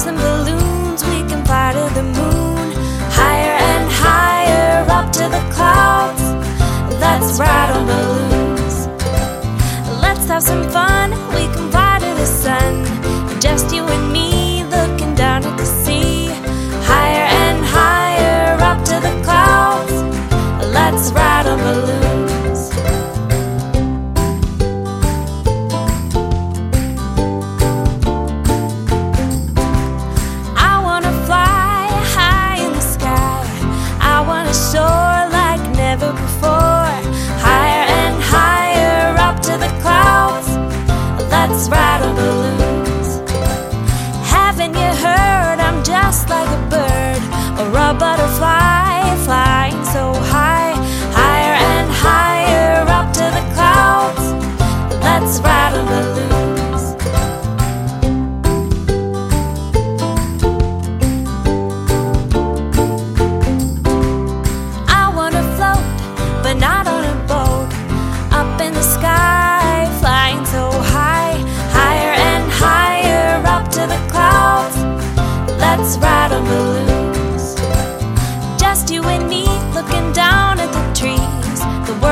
flares and balloons, we can fly to the moon. Higher and higher up to the clouds. Let's ride on balloons. Let's have some fun, we can